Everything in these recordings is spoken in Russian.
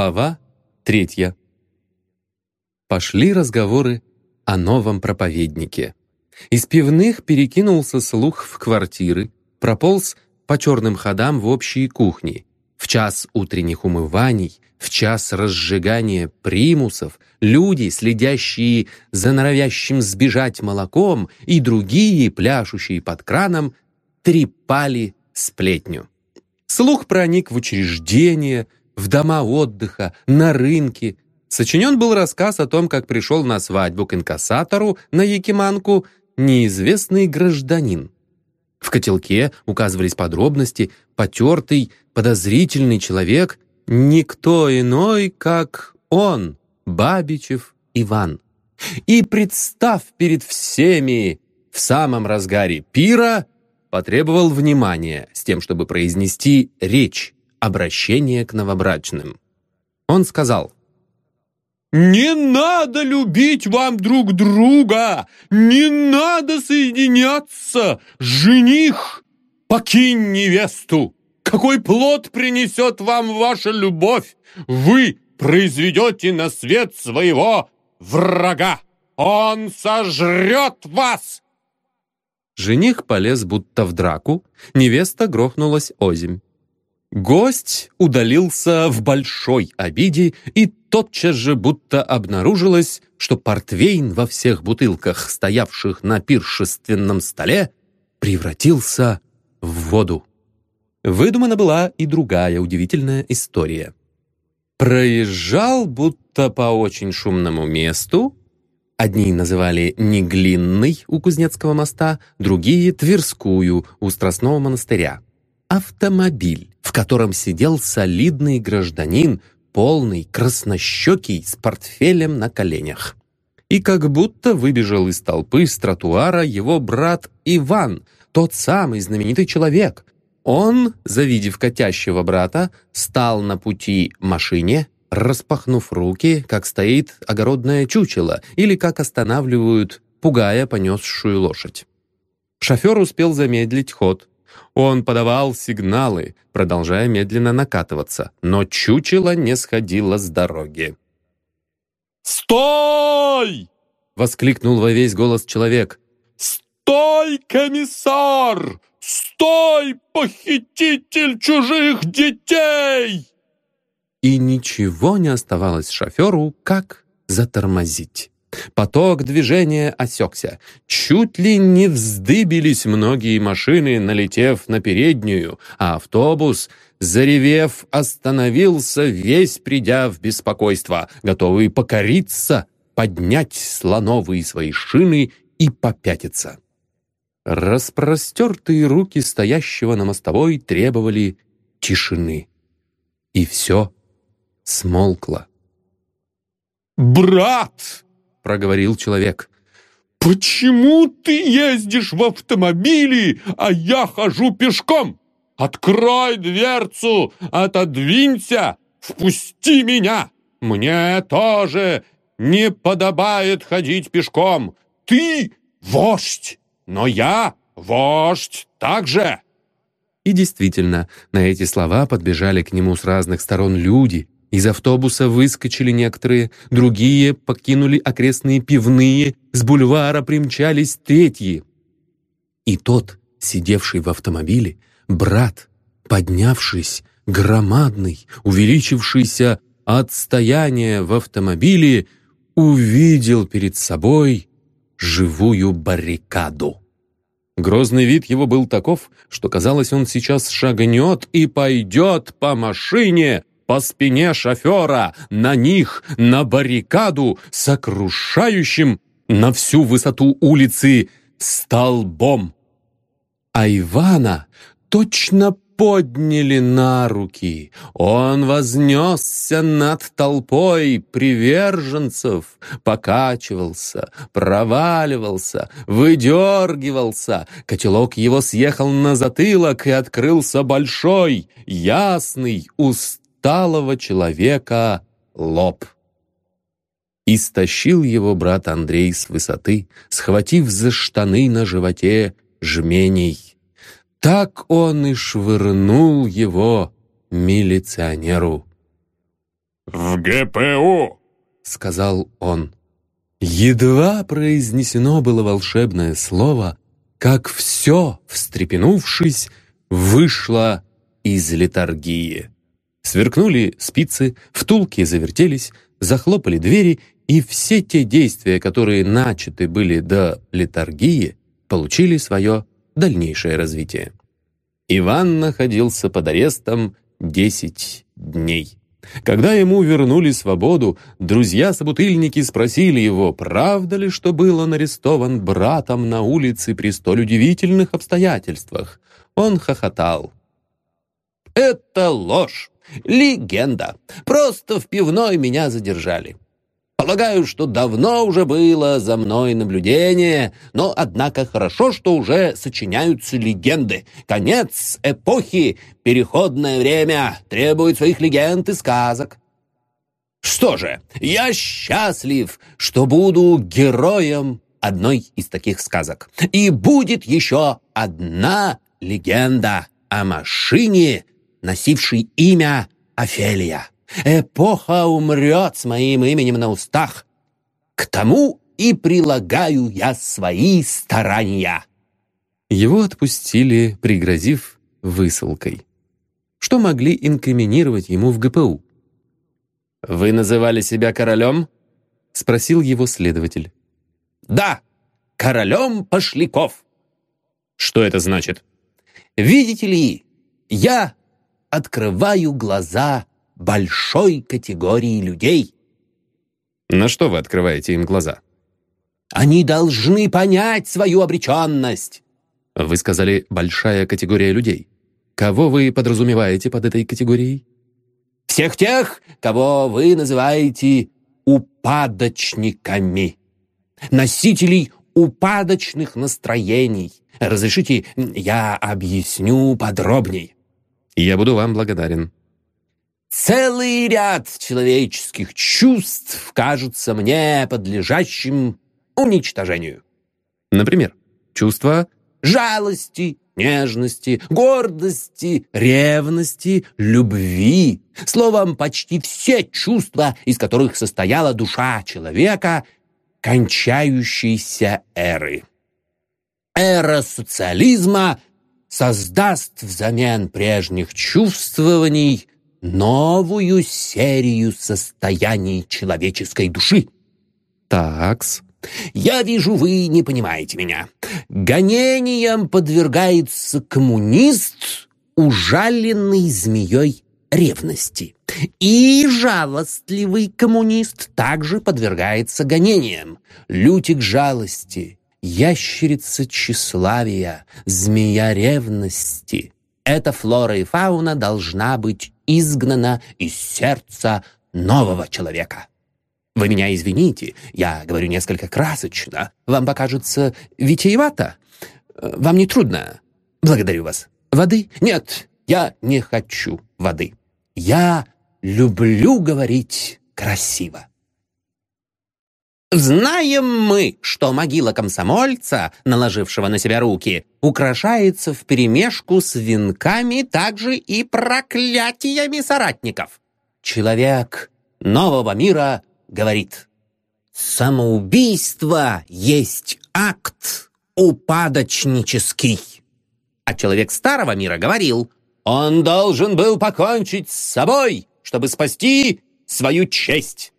Глава третья. Пошли разговоры о новом проповеднике. Из пивных перекинулся слух в квартиры, прополз по черным ходам в общие кухни. В час утренних умываний, в час разжигания примусов, люди, следящие за норовящим сбежать молоком, и другие, пляшущие под краном, трепали сплетню. Слух проник в учреждения, в дома отдыха, на рынке. Сочинен был рассказ о том, как пришел на свадьбу к инкассатору на Якиманку неизвестный гражданин. В котелке указывались подробности, потертый, подозрительный человек, никто иной, как он, Бабичев Иван. И представ перед всеми в самом разгаре пира, потребовал внимания с тем, чтобы произнести речь, обращение к новобрачным. Он сказал, «Не надо любить вам друг друга! Не надо соединяться! Жених, покинь невесту! Какой плод принесет вам ваша любовь? Вы произведете на свет своего врага! Он сожрет вас!» Жених полез будто в драку, невеста грохнулась озимь. Гость удалился в большой обиде, и тотчас же будто обнаружилось, что портвейн во всех бутылках, стоявших на пиршественном столе, превратился в воду. Выдумана была и другая удивительная история. Проезжал будто по очень шумному месту, одни называли Неглинный у Кузнецкого моста, другие — Тверскую у Страстного монастыря автомобиль, в котором сидел солидный гражданин, полный, краснощекий, с портфелем на коленях. И как будто выбежал из толпы с тротуара его брат Иван, тот самый знаменитый человек. Он, завидев катящего брата, стал на пути машине, распахнув руки, как стоит огородное чучело или как останавливают, пугая понесшую лошадь. Шофер успел замедлить ход, он подавал сигналы, продолжая медленно накатываться, но чучело не сходило с дороги. «Стой!» — воскликнул во весь голос человек. «Стой, комиссар! Стой, похититель чужих детей!» И ничего не оставалось шоферу, как затормозить. Поток движения осекся. Чуть ли не вздыбились многие машины, налетев на переднюю, а автобус, заревев, остановился, весь придя в беспокойство, готовый покориться, поднять слоновые свои шины и попятиться. Распростертые руки стоящего на мостовой требовали тишины. И все смолкло. «Брат!» — проговорил человек. «Почему ты ездишь в автомобиле, а я хожу пешком? Открой дверцу, отодвинься, впусти меня! Мне тоже не подобает ходить пешком. Ты вождь, но я вождь также!» И действительно, на эти слова подбежали к нему с разных сторон люди, из автобуса выскочили некоторые, другие покинули окрестные пивные, с бульвара примчались третьи. И тот, сидевший в автомобиле, брат, поднявшись, громадный, увеличившийся от стояния в автомобиле, увидел перед собой живую баррикаду. Грозный вид его был таков, что казалось, он сейчас шагнет и пойдет по машине, по спине шофера, на них, на баррикаду, сокрушающим на всю высоту улицы столбом. А Ивана точно подняли на руки. Он вознесся над толпой приверженцев, покачивался, проваливался, выдергивался. Котелок его съехал на затылок и открылся большой, ясный, усталый усталого человека лоб. Истощил его брат Андрей с высоты, схватив за штаны на животе жменей. Так он и швырнул его милиционеру «В ГПУ!» — сказал он. Едва произнесено было волшебное слово, как все, встрепенувшись, вышло из литургии. Сверкнули спицы, втулки завертелись, захлопали двери, и все те действия, которые начаты были до литургии, получили свое дальнейшее развитие. Иван находился под арестом десять дней. Когда ему вернули свободу, друзья-собутыльники спросили его, правда ли, что был он арестован братом на улице при столь удивительных обстоятельствах. Он хохотал. «Это ложь, легенда. Просто в пивной меня задержали. Полагаю, что давно уже было за мной наблюдение, но, однако, хорошо, что уже сочиняются легенды. Конец эпохи, переходное время, требует своих легенд и сказок. Что же, я счастлив, что буду героем одной из таких сказок. И будет еще одна легенда о машине, носившей имя Офелия. Эпоха умрет с моим именем на устах. К тому и прилагаю я свои старания». Его отпустили, пригрозив высылкой. Что могли инкриминировать ему в ГПУ? «Вы называли себя королем?» — спросил его следователь. «Да, королем пошляков». «Что это значит?» «Видите ли, я открываю глаза большой категории людей. На что вы открываете им глаза? Они должны понять свою обреченность. Вы сказали «большая категория людей». Кого вы подразумеваете под этой категорией? Всех тех, кого вы называете упадочниками. Носителей упадочных настроений. Разрешите, я объясню подробней. Я буду вам благодарен. Целый ряд человеческих чувств кажутся мне подлежащим уничтожению. Например, чувства жалости, нежности, гордости, ревности, любви. Словом, почти все чувства, из которых состояла душа человека, кончающейся эры. Эра социализма создаст взамен прежних чувствований новую серию состояний человеческой души. Такс. Я вижу, вы не понимаете меня. Гонением подвергается коммунист, ужаленный змеей ревности. И жалостливый коммунист также подвергается гонениям. Лютик жалости, ящерица тщеславия, змея ревности. Эта флора и фауна должна быть изгнана из сердца нового человека. Вы меня извините, я говорю несколько красочно. Вам покажется витиевато? Вам не трудно? Благодарю вас. Воды? Нет, я не хочу воды. Я люблю говорить красиво. Знаем мы, что могила комсомольца, наложившего на себя руки, украшается вперемешку с венками также и проклятиями соратников. Человек нового мира говорит, самоубийство есть акт упадочнический. А человек старого мира говорил, он должен был покончить с собой, чтобы спасти свою честь.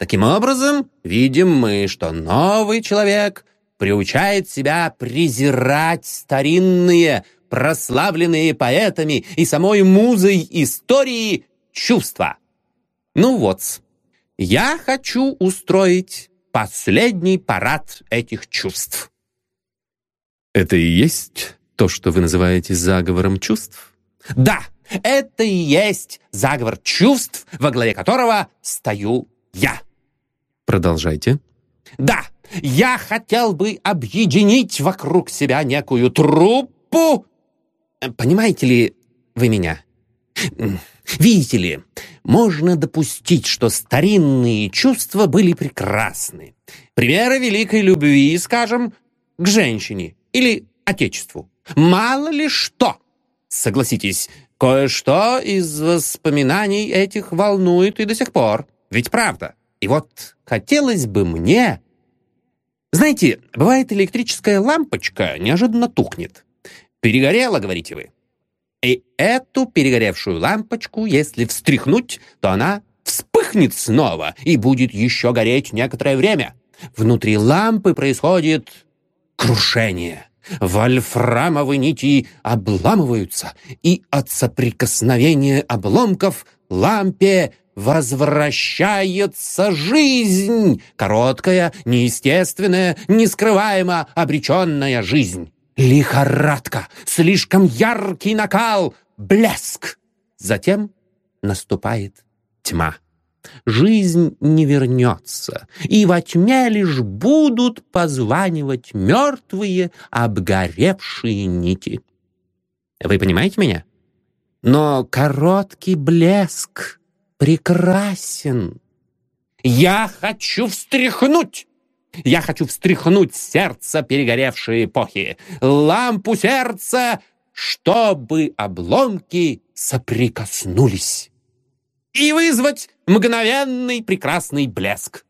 Таким образом, видим мы, что новый человек приучает себя презирать старинные, прославленные поэтами и самой музой истории чувства. Ну вот, я хочу устроить последний парад этих чувств. Это и есть то, что вы называете заговором чувств? Да, это и есть заговор чувств, во главе которого стою я. Продолжайте. Да, я хотел бы объединить вокруг себя некую труппу. Понимаете ли вы меня? Видите ли, можно допустить, что старинные чувства были прекрасны. Примеры великой любви, скажем, к женщине или отечеству. Мало ли что. Согласитесь, Кое-что из воспоминаний этих волнует и до сих пор. Ведь правда. И вот хотелось бы мне... Знаете, бывает электрическая лампочка неожиданно тухнет. Перегорела, говорите вы. И эту перегоревшую лампочку, если встряхнуть, то она вспыхнет снова и будет еще гореть некоторое время. Внутри лампы происходит крушение. Вольфрамовые нити обламываются, и от соприкосновения обломков лампе возвращается жизнь. Короткая, неестественная, нескрываемо обреченная жизнь. Лихорадка, слишком яркий накал, блеск. Затем наступает тьма. Жизнь не вернется, и во тьме лишь будут позванивать мертвые, обгоревшие нити. Вы понимаете меня? Но короткий блеск прекрасен. Я хочу встряхнуть! Я хочу встряхнуть сердце перегоревшей эпохи, лампу сердца, чтобы обломки соприкоснулись и вызвать мгновенный прекрасный блеск.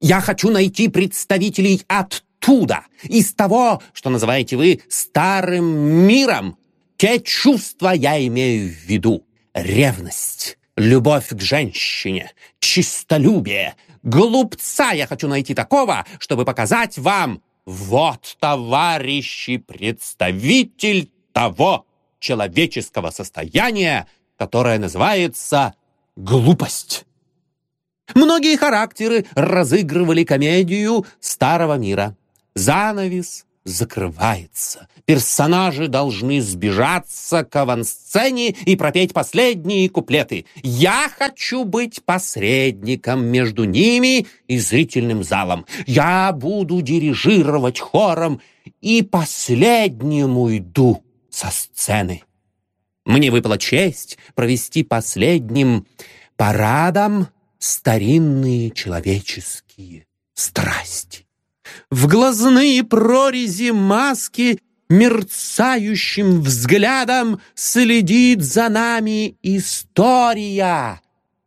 Я хочу найти представителей оттуда, из того, что называете вы старым миром. Те чувства я имею в виду. Ревность, любовь к женщине, чистолюбие. Глупца я хочу найти такого, чтобы показать вам, вот, товарищи, представитель того человеческого состояния, которое называется глупость. Многие характеры разыгрывали комедию старого мира. Занавес закрывается. Персонажи должны сбежаться к авансцене и пропеть последние куплеты. «Я хочу быть посредником между ними и зрительным залом. Я буду дирижировать хором и последнему иду со сцены». Мне выпала честь провести последним парадом старинные человеческие страсти. В глазные прорези маски мерцающим взглядом следит за нами история.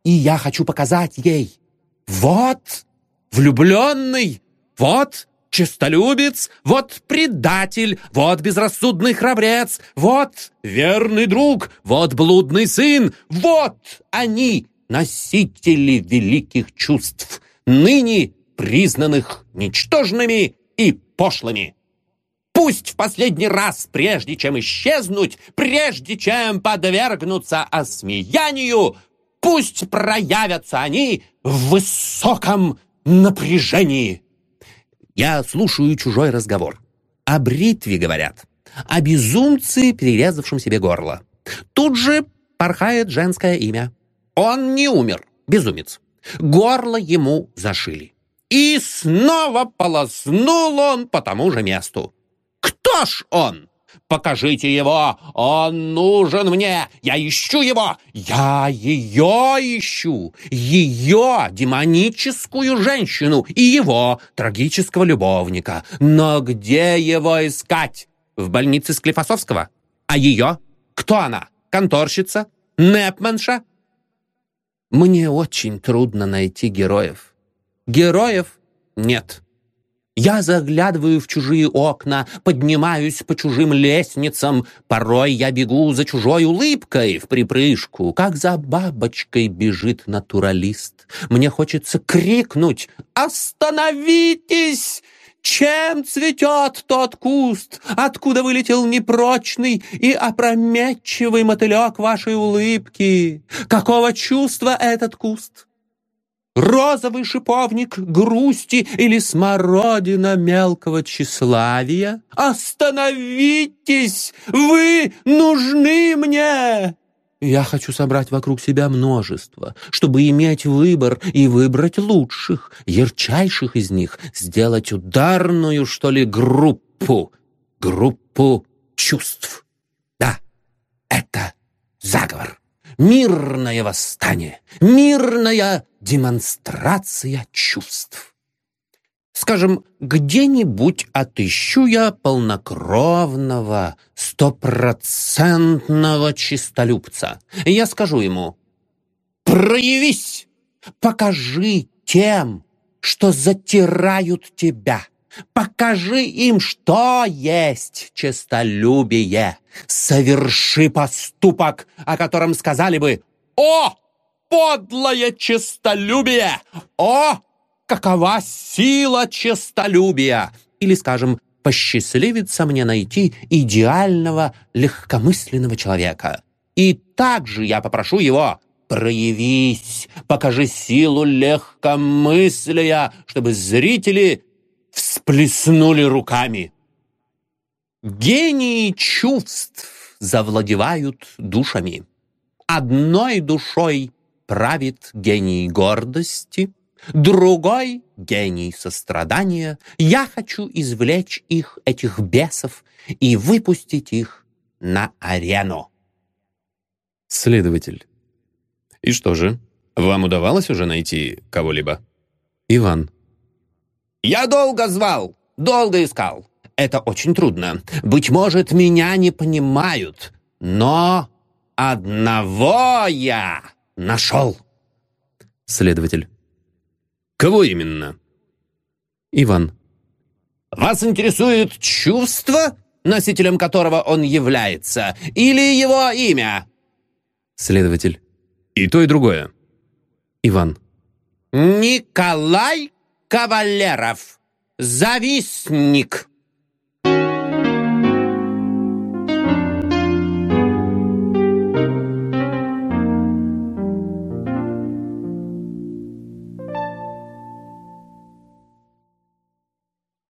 И я хочу показать ей. Вот влюбленный, вот честолюбец, вот предатель, вот безрассудный храбрец, вот верный друг, вот блудный сын, вот они, носители великих чувств, ныне признанных ничтожными и пошлыми. Пусть в последний раз, прежде чем исчезнуть, прежде чем подвергнуться осмеянию, пусть проявятся они в высоком напряжении. Я слушаю чужой разговор. О бритве говорят. О безумце, перерезавшем себе горло. Тут же порхает женское имя. Он не умер, безумец. Горло ему зашили. И снова полоснул он по тому же месту. Кто ж он? Покажите его! Он нужен мне! Я ищу его! Я ее ищу! Ее демоническую женщину и его трагического любовника. Но где его искать? В больнице Склифосовского? А ее? Кто она? Конторщица? Непманша? Мне очень трудно найти героев. Героев нет. Я заглядываю в чужие окна, поднимаюсь по чужим лестницам. Порой я бегу за чужой улыбкой в припрыжку, как за бабочкой бежит натуралист. Мне хочется крикнуть «Остановитесь!» Чем цветет тот куст, откуда вылетел непрочный и опрометчивый мотылек вашей улыбки? Какого чувства этот куст? Розовый шиповник грусти или смородина мелкого тщеславия? Остановитесь! Вы нужны мне!» Я хочу собрать вокруг себя множество, чтобы иметь выбор и выбрать лучших, ярчайших из них, сделать ударную, что ли, группу, группу чувств. Да, это заговор мирное восстание, мирная демонстрация чувств. Скажем, где-нибудь отыщу я полнокровного, стопроцентного чистолюбца. Я скажу ему, проявись, покажи тем, что затирают тебя. Покажи им, что есть честолюбие. Соверши поступок, о котором сказали бы «О, подлое честолюбие! О, какова сила честолюбия!» Или, скажем, «Посчастливится мне найти идеального легкомысленного человека». И также я попрошу его «Проявись, покажи силу легкомыслия, чтобы зрители всплеснули руками». Гении чувств завладевают душами. Одной душой правит гений гордости, другой — гений сострадания. Я хочу извлечь их, этих бесов, и выпустить их на арену. Следователь. И что же, вам удавалось уже найти кого-либо? Иван. Я долго звал, долго искал. Это очень трудно. Быть может, меня не понимают, но одного я нашел. Следователь. Кого именно? Иван. Вас интересует чувство, носителем которого он является, или его имя? Следователь. И то, и другое. Иван. Николай Кавалеров. Завистник.